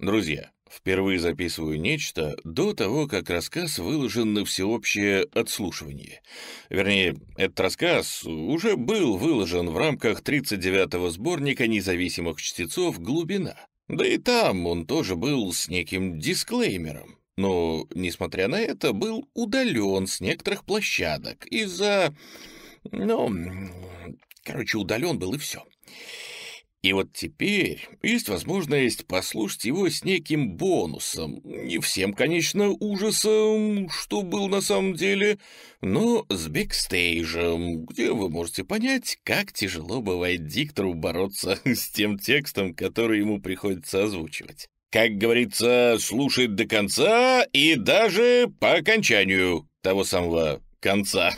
Друзья, впервые записываю нечто до того, как рассказ выложен на всеобщее отслушивание. Вернее, этот рассказ уже был выложен в рамках 39-го сборника независимых чтецов «Глубина». Да и там он тоже был с неким дисклеймером. Но, несмотря на это, был удален с некоторых площадок из-за... Ну, короче, удален был и все. И вот теперь есть возможность послушать его с неким бонусом. Не всем, конечно, ужасом, что был на самом деле, но с бэкстейжем, где вы можете понять, как тяжело бывает диктору бороться с тем текстом, который ему приходится озвучивать. Как говорится, слушать до конца и даже по окончанию того самого конца.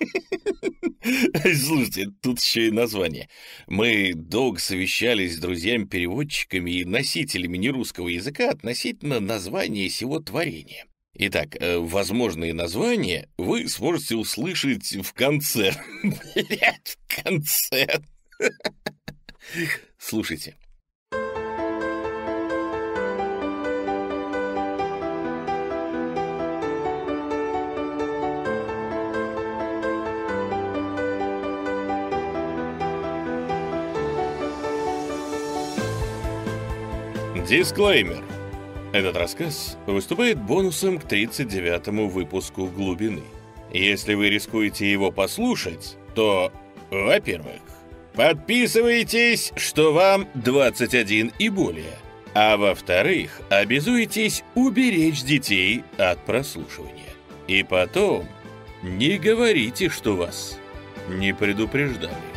Слушайте, тут еще и название. Мы долго совещались с друзьями-переводчиками и носителями нерусского языка относительно названия сего творения. Итак, э, возможные названия вы сможете услышать в конце. Блять, в конце. Слушайте. Дисклеймер. Этот рассказ выступает бонусом к 39-му выпуску «Глубины». Если вы рискуете его послушать, то, во-первых, подписывайтесь, что вам 21 и более, а во-вторых, обязуйтесь уберечь детей от прослушивания. И потом не говорите, что вас не предупреждали.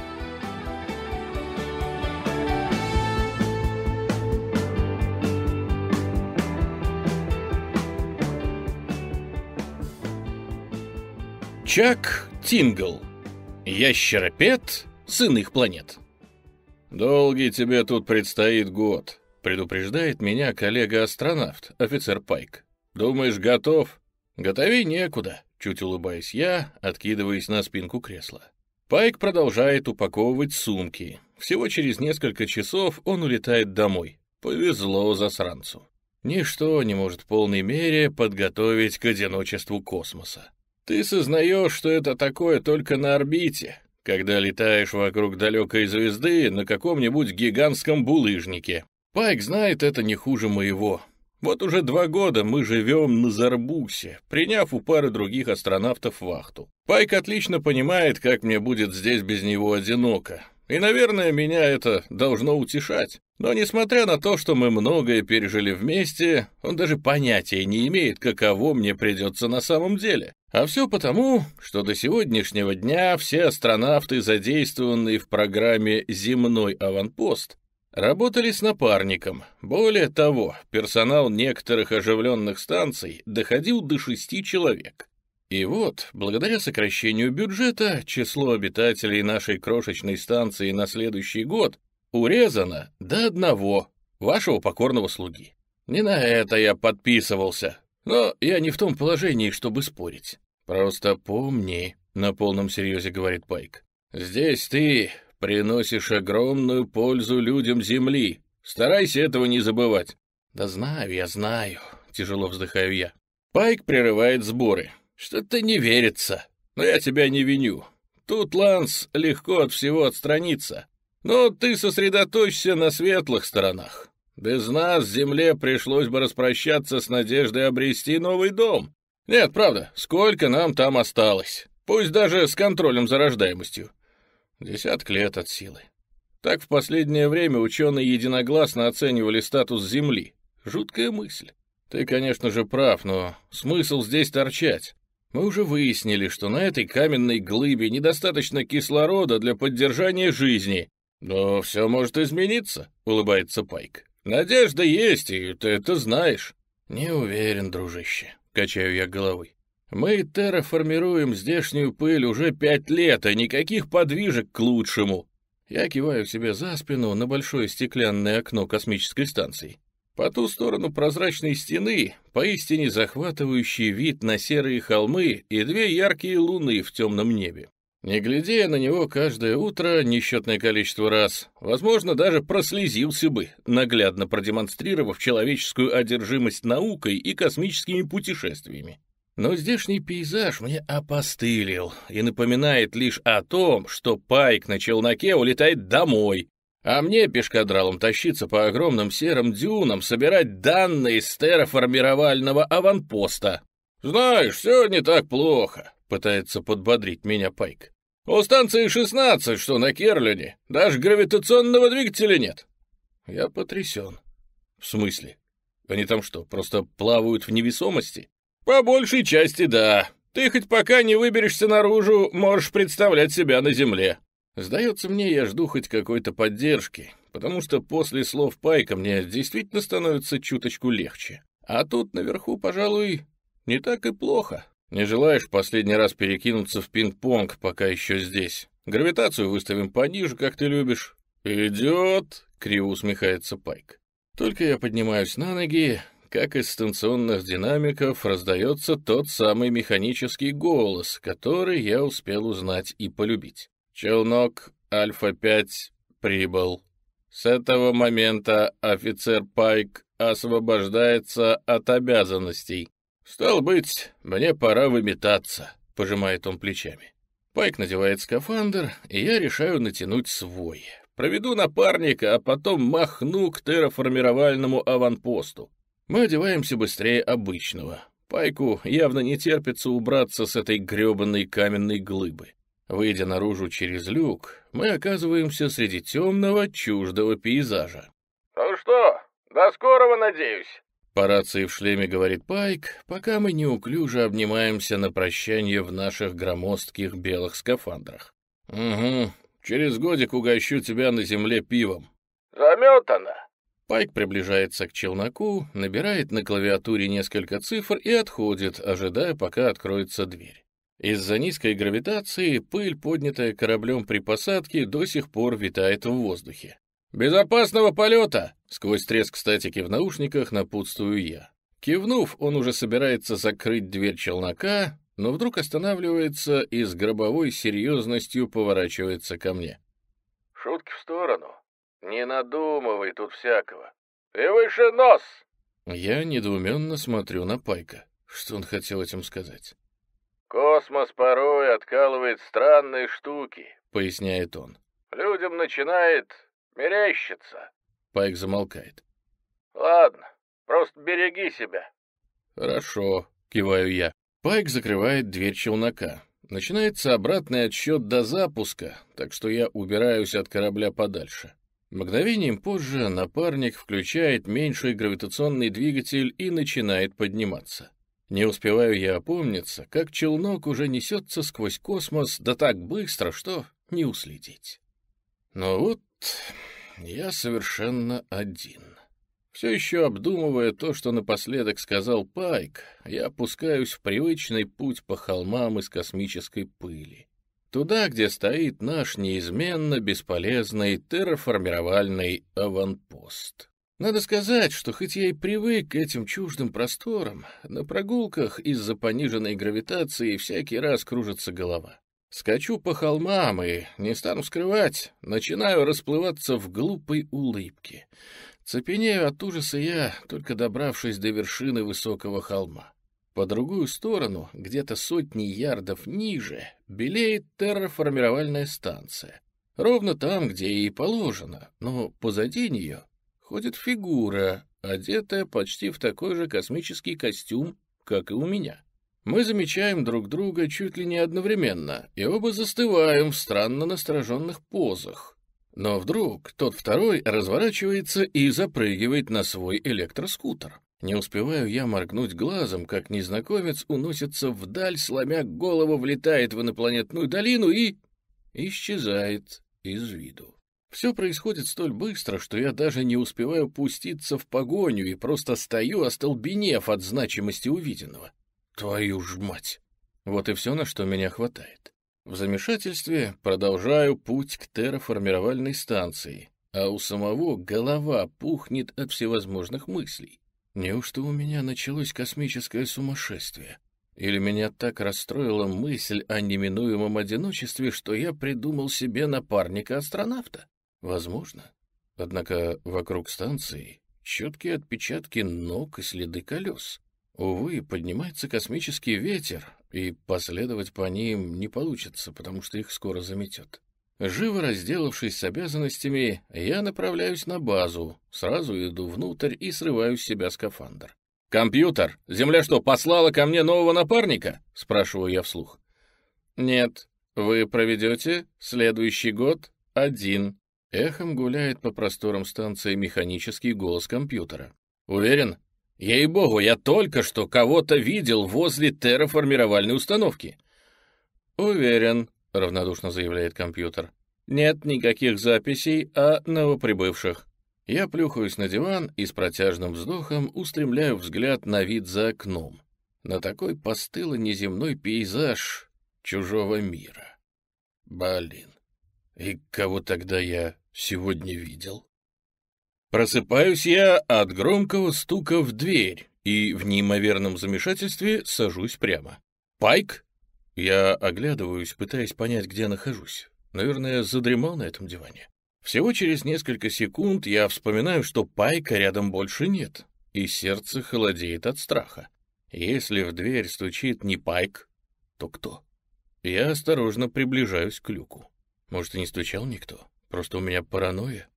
Чак Тингл. Ящеропед с иных планет. «Долгий тебе тут предстоит год», — предупреждает меня коллега-астронавт, офицер Пайк. «Думаешь, готов?» «Готовей некуда», — чуть улыбаюсь я, откидываясь на спинку кресла. Пайк продолжает упаковывать сумки. Всего через несколько часов он улетает домой. Повезло засранцу. Ничто не может в полной мере подготовить к одиночеству космоса. Ты сознаешь, что это такое только на орбите, когда летаешь вокруг далекой звезды на каком-нибудь гигантском булыжнике. Пайк знает это не хуже моего. Вот уже два года мы живем на Зарбуксе, приняв у пары других астронавтов вахту. Пайк отлично понимает, как мне будет здесь без него одиноко. И, наверное, меня это должно утешать. Но несмотря на то, что мы многое пережили вместе, он даже понятия не имеет, каково мне придется на самом деле. А все потому, что до сегодняшнего дня все астронавты, задействованные в программе «Земной аванпост», работали с напарником. Более того, персонал некоторых оживленных станций доходил до шести человек. И вот, благодаря сокращению бюджета, число обитателей нашей крошечной станции на следующий год урезано до одного вашего покорного слуги. Не на это я подписывался, но я не в том положении, чтобы спорить. Просто помни, на полном серьезе говорит Пайк, здесь ты приносишь огромную пользу людям Земли. Старайся этого не забывать. Да знаю, я знаю, тяжело вздыхаю я. Пайк прерывает сборы. «Что-то не верится. Но я тебя не виню. Тут, Ланс, легко от всего отстраниться. Но ты сосредоточься на светлых сторонах. Без нас Земле пришлось бы распрощаться с надеждой обрести новый дом. Нет, правда, сколько нам там осталось? Пусть даже с контролем за рождаемостью. Десяток лет от силы. Так в последнее время ученые единогласно оценивали статус Земли. Жуткая мысль. Ты, конечно же, прав, но смысл здесь торчать? Мы уже выяснили, что на этой каменной глыбе недостаточно кислорода для поддержания жизни. Но все может измениться, улыбается Пайк. Надежда есть, и ты это знаешь. Не уверен, дружище, качаю я головой. Мы терраформируем здешнюю пыль уже пять лет, а никаких подвижек к лучшему. Я киваю себе за спину на большое стеклянное окно космической станции. По ту сторону прозрачной стены поистине захватывающий вид на серые холмы и две яркие луны в темном небе. Не глядя на него каждое утро несчетное количество раз, возможно, даже прослезился бы, наглядно продемонстрировав человеческую одержимость наукой и космическими путешествиями. Но здешний пейзаж мне опостылил и напоминает лишь о том, что Пайк на челноке улетает домой, а мне пешкадралом тащиться по огромным серым дюнам, собирать данные с терраформировального аванпоста. «Знаешь, все не так плохо», — пытается подбодрить меня Пайк. «У станции 16, что на Керлине, даже гравитационного двигателя нет». Я потрясен. «В смысле? Они там что, просто плавают в невесомости?» «По большей части, да. Ты хоть пока не выберешься наружу, можешь представлять себя на Земле». Сдается мне, я жду хоть какой-то поддержки, потому что после слов Пайка мне действительно становится чуточку легче. А тут наверху, пожалуй, не так и плохо. Не желаешь последний раз перекинуться в пинг-понг, пока еще здесь? Гравитацию выставим пониже, как ты любишь. Идет, криво усмехается Пайк. Только я поднимаюсь на ноги, как из станционных динамиков раздается тот самый механический голос, который я успел узнать и полюбить. Челнок Альфа-5 прибыл. С этого момента офицер Пайк освобождается от обязанностей. «Стал быть, мне пора выметаться», — пожимает он плечами. Пайк надевает скафандр, и я решаю натянуть свой. Проведу напарника, а потом махну к терраформировальному аванпосту. Мы одеваемся быстрее обычного. Пайку явно не терпится убраться с этой гребанной каменной глыбы. Выйдя наружу через люк, мы оказываемся среди темного, чуждого пейзажа. «Ну что, до скорого, надеюсь?» По рации в шлеме говорит Пайк, пока мы неуклюже обнимаемся на прощание в наших громоздких белых скафандрах. «Угу, через годик угощу тебя на земле пивом». «Заметано!» Пайк приближается к челноку, набирает на клавиатуре несколько цифр и отходит, ожидая, пока откроется дверь. Из-за низкой гравитации пыль, поднятая кораблем при посадке, до сих пор витает в воздухе. «Безопасного полета!» — сквозь треск статики в наушниках напутствую я. Кивнув, он уже собирается закрыть дверь челнока, но вдруг останавливается и с гробовой серьезностью поворачивается ко мне. «Шутки в сторону. Не надумывай тут всякого. Ты выше нос!» Я недоуменно смотрю на Пайка. Что он хотел этим сказать? «Космос порой откалывает странные штуки», — поясняет он. «Людям начинает мерещиться». Пайк замолкает. «Ладно, просто береги себя». «Хорошо», — киваю я. Пайк закрывает дверь челнока. Начинается обратный отсчет до запуска, так что я убираюсь от корабля подальше. Мгновением позже напарник включает меньший гравитационный двигатель и начинает подниматься. Не успеваю я опомниться, как челнок уже несется сквозь космос, да так быстро, что не уследить. Но вот я совершенно один. Все еще обдумывая то, что напоследок сказал Пайк, я опускаюсь в привычный путь по холмам из космической пыли. Туда, где стоит наш неизменно бесполезный терраформировальный аванпост. Надо сказать, что хоть я и привык к этим чуждым просторам, на прогулках из-за пониженной гравитации всякий раз кружится голова. Скачу по холмам и, не стану скрывать, начинаю расплываться в глупой улыбке. Цепенею от ужаса я, только добравшись до вершины высокого холма. По другую сторону, где-то сотни ярдов ниже, белеет терраформировальная станция. Ровно там, где и положено, но позади нее ходит фигура, одетая почти в такой же космический костюм, как и у меня. Мы замечаем друг друга чуть ли не одновременно, и оба застываем в странно настороженных позах. Но вдруг тот второй разворачивается и запрыгивает на свой электроскутер. Не успеваю я моргнуть глазом, как незнакомец уносится вдаль, сломя голову, влетает в инопланетную долину и... исчезает из виду. Все происходит столь быстро, что я даже не успеваю пуститься в погоню и просто стою, остолбенев от значимости увиденного. Твою ж мать! Вот и все, на что меня хватает. В замешательстве продолжаю путь к терраформировальной станции, а у самого голова пухнет от всевозможных мыслей. Неужто у меня началось космическое сумасшествие? Или меня так расстроила мысль о неминуемом одиночестве, что я придумал себе напарника-астронавта? Возможно. Однако вокруг станции четкие отпечатки ног и следы колес. Увы, поднимается космический ветер, и последовать по ним не получится, потому что их скоро заметет. Живо разделавшись с обязанностями, я направляюсь на базу, сразу иду внутрь и срываю с себя скафандр. «Компьютер, Земля что, послала ко мне нового напарника?» — спрашиваю я вслух. «Нет, вы проведете следующий год один». Эхом гуляет по просторам станции механический голос компьютера. «Уверен?» Ей-богу, я только что кого-то видел возле терраформировальной установки. Уверен, — равнодушно заявляет компьютер. «Нет никаких записей о новоприбывших». Я плюхаюсь на диван и с протяжным вздохом устремляю взгляд на вид за окном. На такой постылый неземной пейзаж чужого мира. Блин, и кого тогда я сегодня видел? Просыпаюсь я от громкого стука в дверь и в неимоверном замешательстве сажусь прямо. «Пайк?» Я оглядываюсь, пытаясь понять, где нахожусь. Наверное, задремал на этом диване. Всего через несколько секунд я вспоминаю, что пайка рядом больше нет, и сердце холодеет от страха. Если в дверь стучит не пайк, то кто? Я осторожно приближаюсь к люку. Может, и не стучал никто, просто у меня паранойя.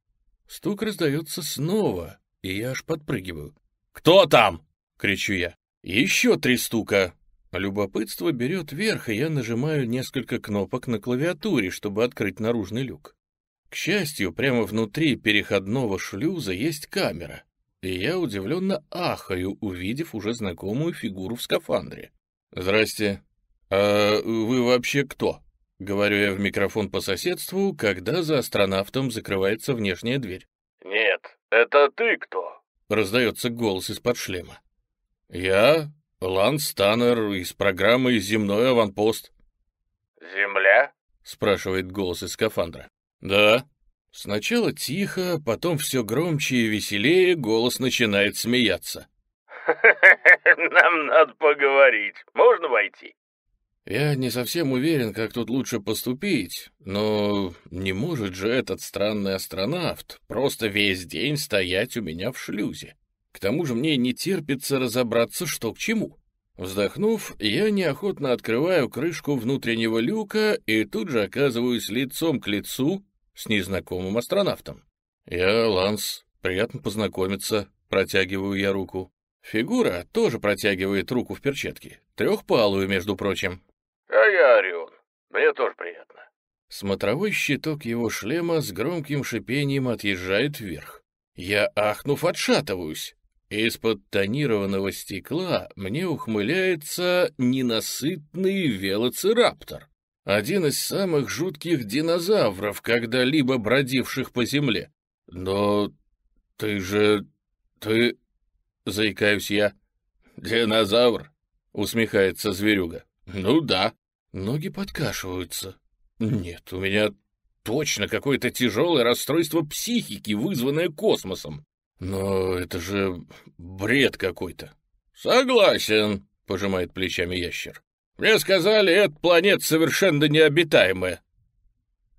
Стук раздается снова, и я аж подпрыгиваю. «Кто там?» — кричу я. Еще три стука, Любопытство берет верх, и я нажимаю несколько кнопок на клавиатуре, чтобы открыть наружный люк. К счастью, прямо внутри переходного шлюза есть камера, и я удивленно ахаю, увидев уже знакомую фигуру в скафандре. «Здрасте. А вы вообще кто?» — говорю я в микрофон по соседству, когда за астронавтом закрывается внешняя дверь. «Нет, это ты кто?» — раздается голос из-под шлема. «Я Ланс Таннер из программы «Земной аванпост». «Земля?» — спрашивает голос из скафандра. «Да». Сначала тихо, потом все громче и веселее голос начинает смеяться. «Нам надо поговорить. Можно войти?» Я не совсем уверен, как тут лучше поступить, но не может же этот странный астронавт просто весь день стоять у меня в шлюзе. К тому же мне не терпится разобраться, что к чему. Вздохнув, я неохотно открываю крышку внутреннего люка и тут же оказываюсь лицом к лицу с незнакомым астронавтом. «Я Ланс, приятно познакомиться», — протягиваю я руку. Фигура тоже протягивает руку в перчатке, трехпалую, между прочим. «А я Орион, мне тоже приятно». Смотровой щиток его шлема с громким шипением отъезжает вверх. Я, ахнув, отшатываюсь. Из-под тонированного стекла мне ухмыляется ненасытный велоцираптор, один из самых жутких динозавров, когда-либо бродивших по земле. Но ты же... ты... заикаюсь я. Динозавр? Усмехается зверюга. Ну да. Ноги подкашиваются. Нет, у меня точно какое-то тяжелое расстройство психики, вызванное космосом. Но это же бред какой-то. Согласен, пожимает плечами ящер. Мне сказали, эта планета совершенно необитаемая.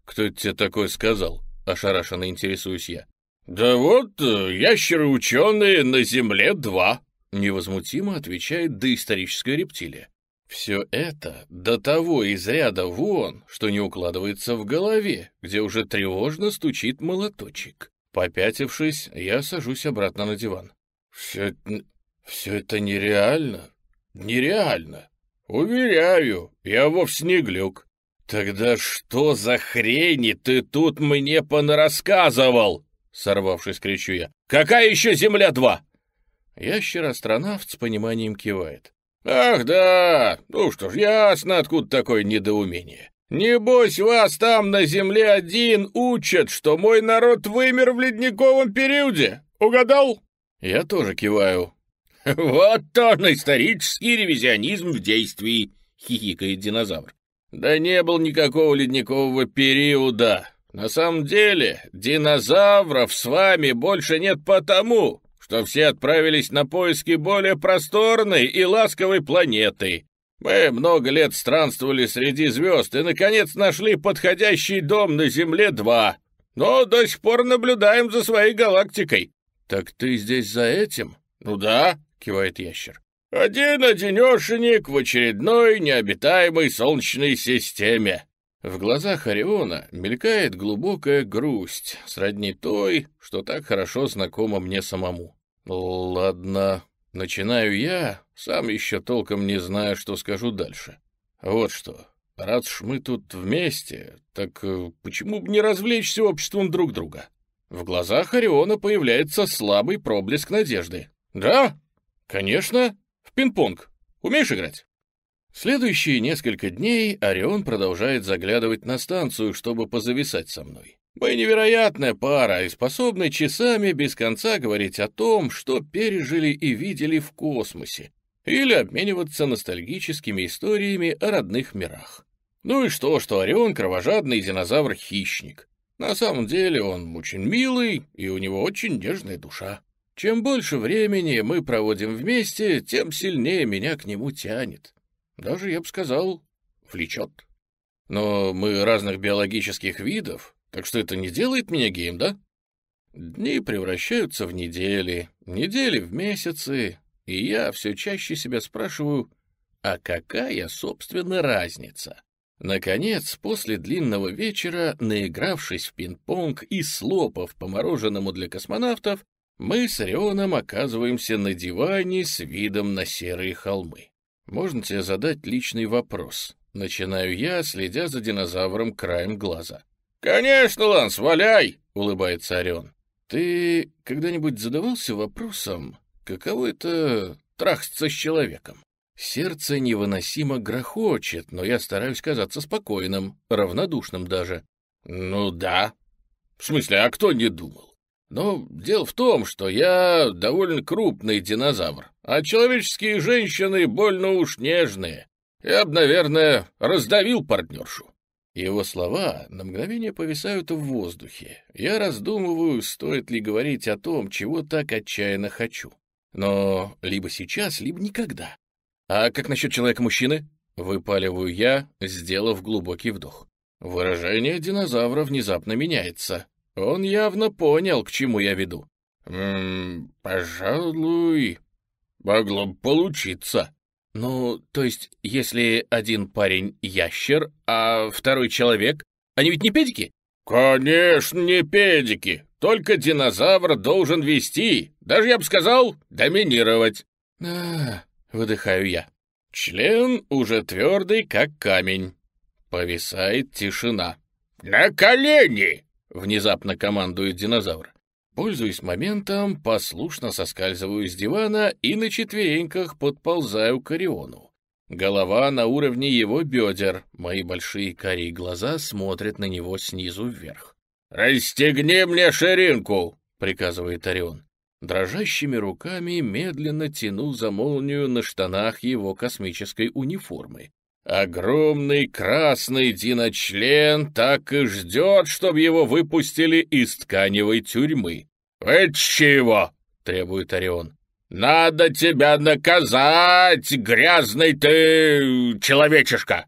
Кто это тебе такое сказал? Ошарашенно интересуюсь я. Да вот, э, ящеры-ученые на Земле два, невозмутимо отвечает доисторическая рептилия. Все это до того из ряда вон, что не укладывается в голове, где уже тревожно стучит молоточек. Попятившись, я сажусь обратно на диван. Все, все это нереально. Нереально. Уверяю, я вовсе не глюк. Тогда что за хрени ты тут мне понарассказывал? Сорвавшись, кричу я. Какая еще Земля-2? Ящер-астронавт с пониманием кивает. «Ах да! Ну что ж, ясно, откуда такое недоумение. Небось, вас там на земле один учат, что мой народ вымер в ледниковом периоде. Угадал? Я тоже киваю. Вот тоже исторический ревизионизм в действии, хихикает динозавр. Да не было никакого ледникового периода. На самом деле, динозавров с вами больше нет потому, что все отправились на поиски более просторной и ласковой планеты. Мы много лет странствовали среди звезд и, наконец, нашли подходящий дом на Земле-2, но до сих пор наблюдаем за своей галактикой». «Так ты здесь за этим?» «Ну да», — кивает ящер. «Один-одинешенек в очередной необитаемой солнечной системе». В глазах Ориона мелькает глубокая грусть, сродни той, что так хорошо знакома мне самому. «Ладно, начинаю я, сам еще толком не знаю, что скажу дальше. Вот что, раз уж мы тут вместе, так э, почему бы не развлечься обществом друг друга? В глазах Ориона появляется слабый проблеск надежды. Да, конечно, в пинг-понг. Умеешь играть? Следующие несколько дней Орион продолжает заглядывать на станцию, чтобы позависать со мной. Мы невероятная пара и способны часами без конца говорить о том, что пережили и видели в космосе, или обмениваться ностальгическими историями о родных мирах. Ну и что, что Орион — кровожадный динозавр-хищник. На самом деле он очень милый, и у него очень нежная душа. Чем больше времени мы проводим вместе, тем сильнее меня к нему тянет. Даже, я бы сказал, влечет. Но мы разных биологических видов, так что это не делает меня геем, да? Дни превращаются в недели, недели в месяцы, и я все чаще себя спрашиваю, а какая, собственно, разница? Наконец, после длинного вечера, наигравшись в пинг-понг и слопав по мороженому для космонавтов, мы с Орионом оказываемся на диване с видом на серые холмы. Можно тебе задать личный вопрос? Начинаю я, следя за динозавром краем глаза. «Конечно, Ланс, валяй!» — улыбается Орион. «Ты когда-нибудь задавался вопросом, каково это трахаться с человеком? Сердце невыносимо грохочет, но я стараюсь казаться спокойным, равнодушным даже». «Ну да. В смысле, а кто не думал? Но дело в том, что я довольно крупный динозавр, а человеческие женщины больно уж нежные. Я бы, наверное, раздавил партнершу. Его слова на мгновение повисают в воздухе. Я раздумываю, стоит ли говорить о том, чего так отчаянно хочу. Но либо сейчас, либо никогда. А как насчет человека-мужчины? Выпаливаю я, сделав глубокий вдох. Выражение динозавра внезапно меняется. Он явно понял, к чему я веду. «Ммм, пожалуй, могло бы получиться», ну, то есть, если один парень ящер, а второй человек, они ведь не педики? Конечно, не педики. Только динозавр должен вести, даже я бы сказал, доминировать. А, выдыхаю я. Член уже твердый, как камень. Повисает тишина. «На колени!» — внезапно командует динозавр. Пользуясь моментом, послушно соскальзываю с дивана и на четвереньках подползаю к Ориону. Голова на уровне его бедер, мои большие карие глаза смотрят на него снизу вверх. «Расстегни мне ширинку!» — приказывает Орион. Дрожащими руками медленно тяну за молнию на штанах его космической униформы. Огромный красный диночлен так и ждет, чтобы его выпустили из тканевой тюрьмы. «Это чего?» — требует Орион. «Надо тебя наказать, грязный ты человечишка!»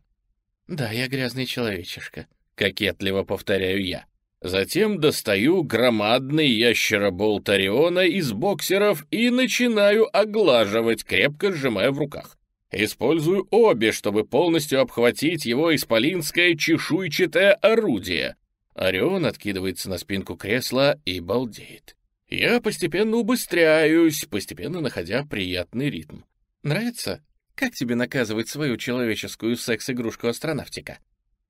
«Да, я грязный человечишка», — кокетливо повторяю я. Затем достаю громадный ящероболт Ориона из боксеров и начинаю оглаживать, крепко сжимая в руках. Использую обе, чтобы полностью обхватить его исполинское чешуйчатое орудие. Орион откидывается на спинку кресла и балдеет. Я постепенно убыстряюсь, постепенно находя приятный ритм. Нравится? Как тебе наказывать свою человеческую секс-игрушку-астронавтика?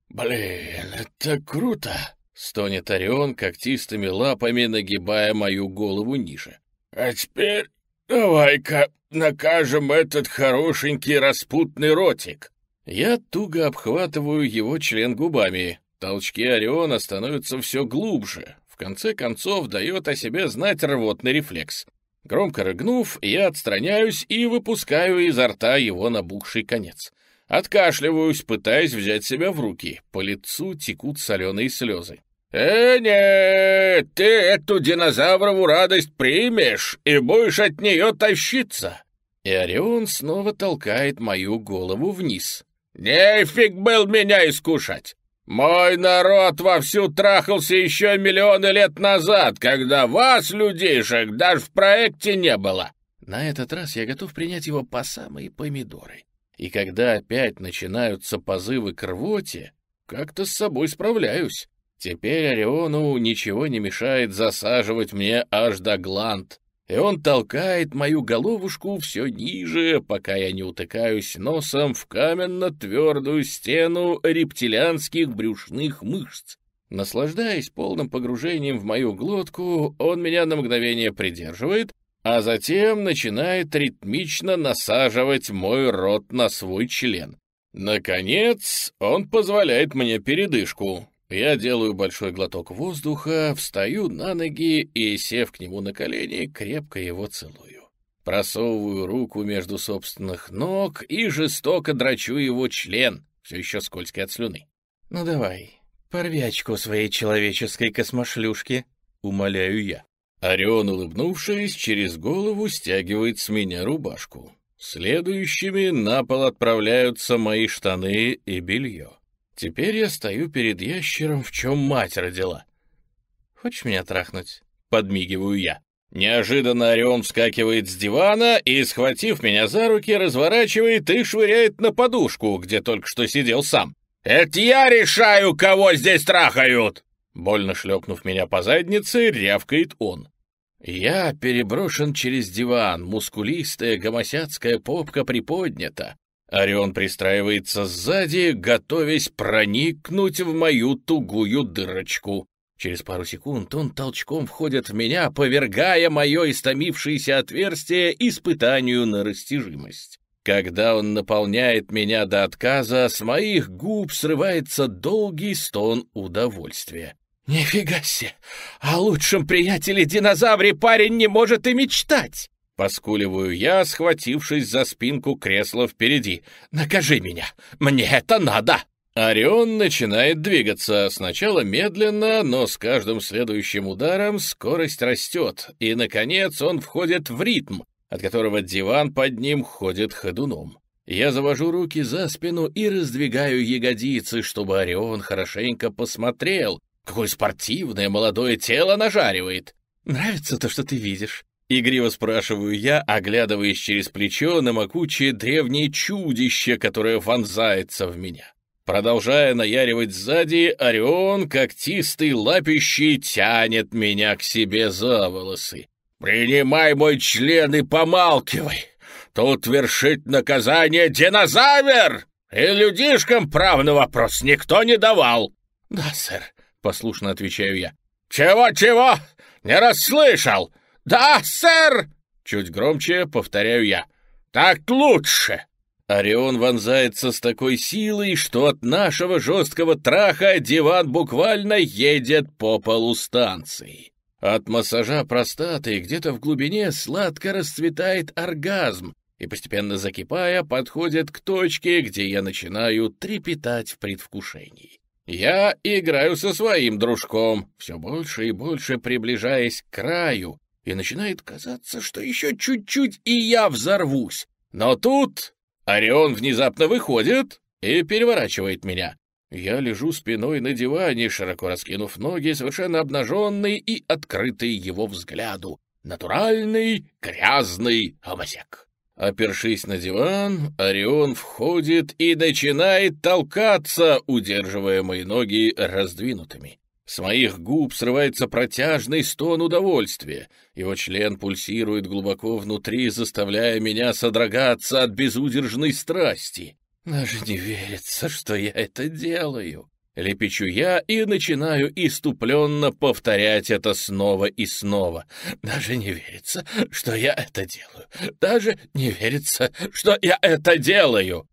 «Блин, это круто!» — стонет Орион, когтистыми лапами нагибая мою голову ниже. «А теперь давай-ка накажем этот хорошенький распутный ротик!» Я туго обхватываю его член губами. Толчки Ориона становятся все глубже. В конце концов дает о себе знать рвотный рефлекс. Громко рыгнув, я отстраняюсь и выпускаю изо рта его набухший конец. Откашливаюсь, пытаясь взять себя в руки. По лицу текут соленые слезы. «Э, нет, ты эту динозаврову радость примешь и будешь от нее тащиться. и Орион снова толкает мою голову вниз. «Нефиг был меня искушать! Мой народ вовсю трахался еще миллионы лет назад, когда вас, людейшек, даже в проекте не было!» На этот раз я готов принять его по самые помидоры. И когда опять начинаются позывы к рвоте, как-то с собой справляюсь. Теперь Ориону ничего не мешает засаживать мне аж до гланд, и он толкает мою головушку все ниже, пока я не утыкаюсь носом в каменно-твердую стену рептилианских брюшных мышц. Наслаждаясь полным погружением в мою глотку, он меня на мгновение придерживает, а затем начинает ритмично насаживать мой рот на свой член. Наконец, он позволяет мне передышку. Я делаю большой глоток воздуха, встаю на ноги и, сев к нему на колени, крепко его целую. Просовываю руку между собственных ног и жестоко драчу его член, все еще скользкий от слюны. «Ну давай, порви очко своей человеческой космошлюшки», — умоляю я. Орион, улыбнувшись, через голову стягивает с меня рубашку. Следующими на пол отправляются мои штаны и белье. Теперь я стою перед ящером, в чем мать родила. «Хочешь меня трахнуть?» — подмигиваю я. Неожиданно Орион вскакивает с дивана и, схватив меня за руки, разворачивает и швыряет на подушку, где только что сидел сам. «Это я решаю, кого здесь трахают!» Больно шлепнув меня по заднице, рявкает он. Я переброшен через диван, мускулистая гомосяцкая попка приподнята. Орион пристраивается сзади, готовясь проникнуть в мою тугую дырочку. Через пару секунд он толчком входит в меня, повергая мое истомившееся отверстие испытанию на растяжимость. Когда он наполняет меня до отказа, с моих губ срывается долгий стон удовольствия. «Нифига себе! О лучшем приятеле динозавре парень не может и мечтать!» Поскуливаю я, схватившись за спинку кресла впереди. «Накажи меня! Мне это надо!» Орион начинает двигаться, сначала медленно, но с каждым следующим ударом скорость растет, и, наконец, он входит в ритм, от которого диван под ним ходит ходуном. Я завожу руки за спину и раздвигаю ягодицы, чтобы Орион хорошенько посмотрел, Какое спортивное молодое тело нажаривает. Нравится то, что ты видишь? Игриво спрашиваю я, оглядываясь через плечо на могучее древнее чудище, которое вонзается в меня. Продолжая наяривать сзади, Орион, когтистый лапищий, тянет меня к себе за волосы. «Принимай мой член и помалкивай! Тут вершит наказание динозавр! И людишкам прав на вопрос никто не давал!» «Да, сэр», Послушно отвечаю я. «Чего-чего? Не расслышал! Да, сэр!» Чуть громче повторяю я. «Так лучше!» Орион вонзается с такой силой, что от нашего жесткого траха диван буквально едет по полу станции. От массажа простаты где-то в глубине сладко расцветает оргазм, и, постепенно закипая, подходит к точке, где я начинаю трепетать в предвкушении. Я играю со своим дружком, все больше и больше приближаясь к краю, и начинает казаться, что еще чуть-чуть и я взорвусь. Но тут Орион внезапно выходит и переворачивает меня. Я лежу спиной на диване, широко раскинув ноги, совершенно обнаженный и открытый его взгляду. Натуральный грязный гомосек. Опершись на диван, Орион входит и начинает толкаться, удерживая мои ноги раздвинутыми. С моих губ срывается протяжный стон удовольствия. Его член пульсирует глубоко внутри, заставляя меня содрогаться от безудержной страсти. Даже не верится, что я это делаю. Лепечу я и начинаю иступленно повторять это снова и снова. Даже не верится, что я это делаю. Даже не верится, что я это делаю.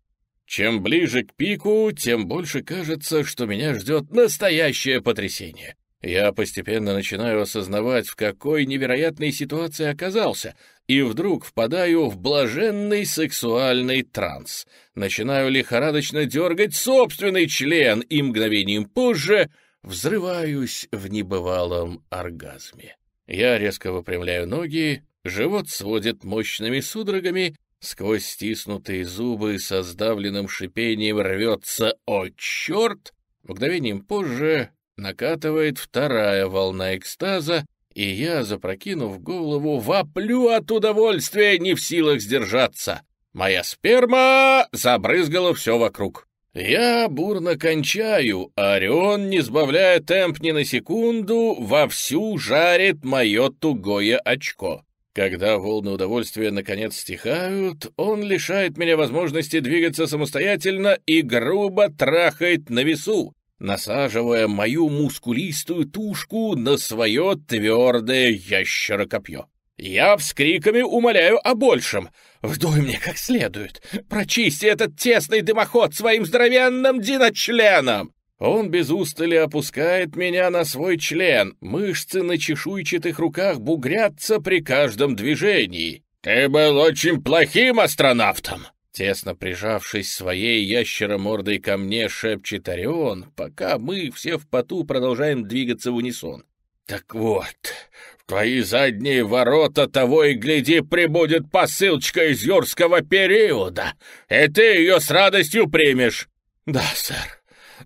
Чем ближе к пику, тем больше кажется, что меня ждет настоящее потрясение. Я постепенно начинаю осознавать, в какой невероятной ситуации оказался, и вдруг впадаю в блаженный сексуальный транс. Начинаю лихорадочно дергать собственный член, и мгновением позже взрываюсь в небывалом оргазме. Я резко выпрямляю ноги, живот сводит мощными судорогами, Сквозь стиснутые зубы со сдавленным шипением рвется «О, черт!» Мгновением позже накатывает вторая волна экстаза, и я, запрокинув голову, воплю от удовольствия, не в силах сдержаться. Моя сперма забрызгала все вокруг. Я бурно кончаю, а Орион, не сбавляя темп ни на секунду, вовсю жарит мое тугое очко. Когда волны удовольствия наконец стихают, он лишает меня возможности двигаться самостоятельно и грубо трахает на весу, насаживая мою мускулистую тушку на свое твердое ящерокопье. Я вскриками умоляю о большем. Вдуй мне как следует. Прочисти этот тесный дымоход своим здоровенным диночленом. Он без устали опускает меня на свой член. Мышцы на чешуйчатых руках бугрятся при каждом движении. «Ты был очень плохим астронавтом!» Тесно прижавшись своей ящеромордой ко мне, шепчет Орион, пока мы все в поту продолжаем двигаться в унисон. «Так вот, в твои задние ворота того и гляди прибудет посылочка из юрского периода, и ты ее с радостью примешь». «Да, сэр»,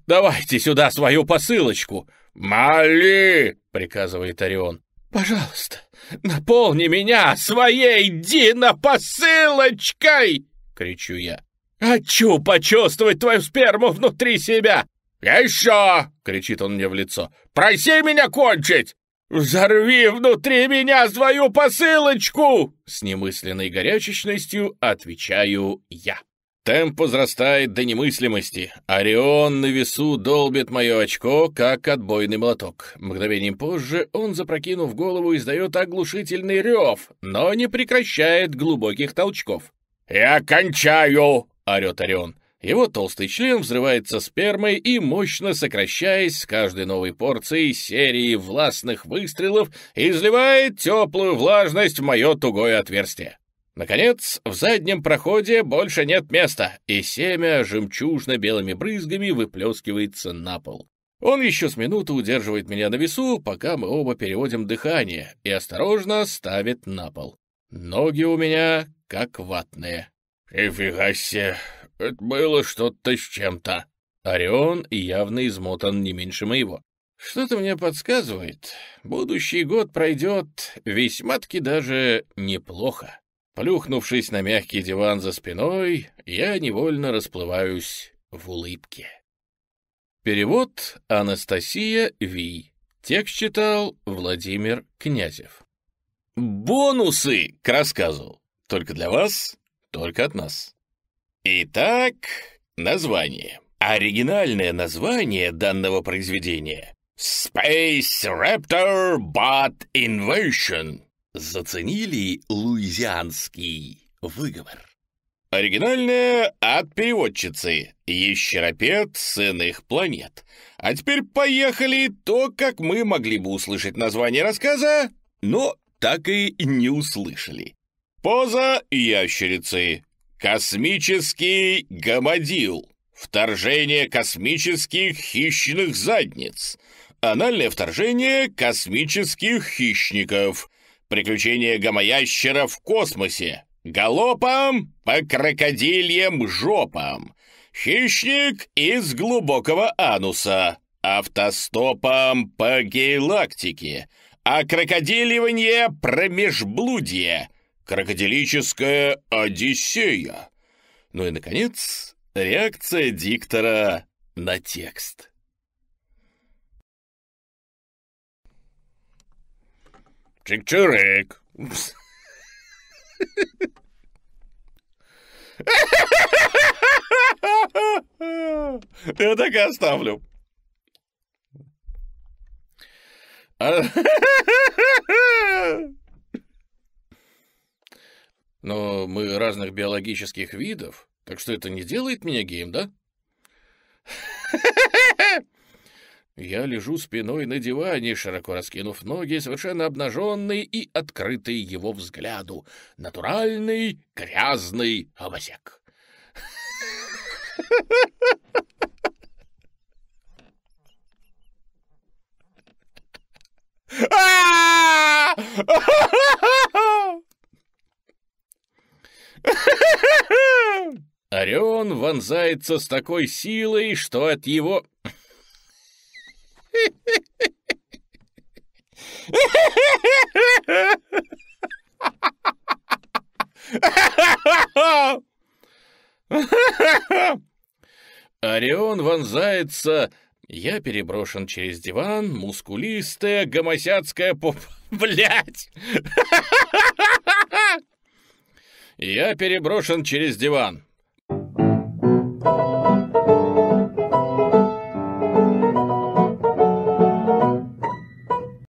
Давайте сюда свою посылочку!» «Моли!» — приказывает Орион. «Пожалуйста, наполни меня своей динопосылочкой!» — кричу я. «Хочу почувствовать твою сперму внутри себя!» «Еще!» — кричит он мне в лицо. «Проси меня кончить!» «Взорви внутри меня свою посылочку!» С немысленной горячечностью отвечаю я. Темп возрастает до немыслимости. Орион на весу долбит мое очко, как отбойный молоток. Мгновением позже он, запрокинув голову, издает оглушительный рев, но не прекращает глубоких толчков. «Я кончаю!» — орет Орион. Его толстый член взрывается спермой и, мощно сокращаясь с каждой новой порцией серии властных выстрелов, изливает теплую влажность в мое тугое отверстие. Наконец, в заднем проходе больше нет места, и семя жемчужно-белыми брызгами выплескивается на пол. Он еще с минуту удерживает меня на весу, пока мы оба переводим дыхание, и осторожно ставит на пол. Ноги у меня как ватные. «Нифига себе, это было что-то с чем-то». Орион явно измотан не меньше моего. Что-то мне подсказывает, будущий год пройдет весьма-таки даже неплохо. Плюхнувшись на мягкий диван за спиной, я невольно расплываюсь в улыбке. Перевод Анастасия Ви. Текст читал Владимир Князев. Бонусы к рассказу. Только для вас, только от нас. Итак, название. Оригинальное название данного произведения Space Raptor Bot Invasion Заценили луизианский выговор. Оригинальная от переводчицы «Ящеропед с иных планет». А теперь поехали то, как мы могли бы услышать название рассказа, но так и не услышали. Поза ящерицы. Космический гамадил. Вторжение космических хищных задниц. Анальное вторжение космических хищников. Приключения гомоящера в космосе. Галопом по крокодильям жопам. Хищник из глубокого ануса. Автостопом по галактике. А крокодиливание промежблудие. Крокодилическая Одиссея. Ну и, наконец, реакция диктора на текст. Чик-чирик. Я так и оставлю. Но мы разных биологических видов, так что это не делает меня геем, да? Я лежу спиной на диване, широко раскинув ноги, совершенно обнаженный и открытый его взгляду. Натуральный грязный обосек. Орион вонзается с такой силой, что от его... Орион вонзается... Я переброшен через диван, мускулистая гомосяцкая поп... Блять! Я переброшен через диван.